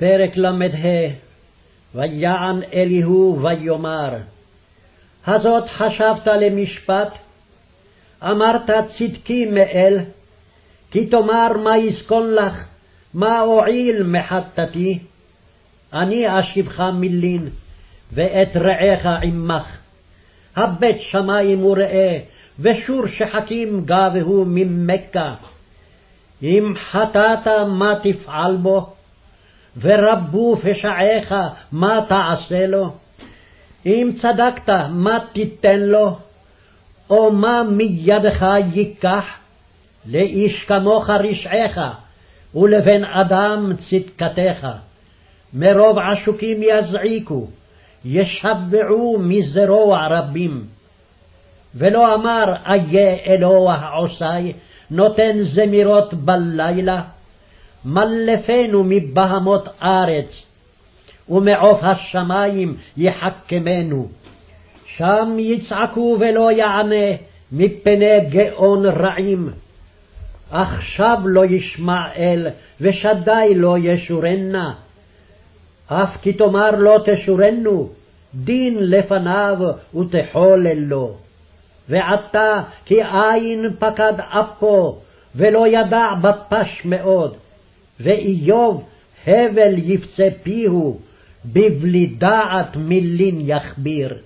פרק ל"ה ויען אליהו ויאמר הזאת חשבת למשפט? אמרת צדקי מאל כי תאמר מה יסכון לך? מה אועיל מחטאתי. אני אשיבך מלין ואת רעך עמך. הבט שמים וראה ושור שחקים גבהו ממכה. אם חטאת מה תפעל בו ורבו פשעיך, מה תעשה לו? אם צדקת, מה תיתן לו? או מה מידך ייקח? לאיש כמוך רשעך, ולבן אדם צדקתך. מרוב עשוקים יזעיקו, ישבעו מזרוע רבים. ולא אמר איה אלוה עושי, נותן זמירות בלילה, מלפנו מבהמות ארץ, ומעוף השמים יחכמנו. שם יצעקו ולא יענה, מפני גאון רעים. עכשיו לא ישמע אל, ושדי לא ישורנה. אף כי תאמר לא תשורנו, דין לפניו ותחולל לו. ועתה כי אין פקד אפו, ולא ידע בפש מאוד. ואיוב הבל יפצה פיהו, בבלי דעת מילין יכביר.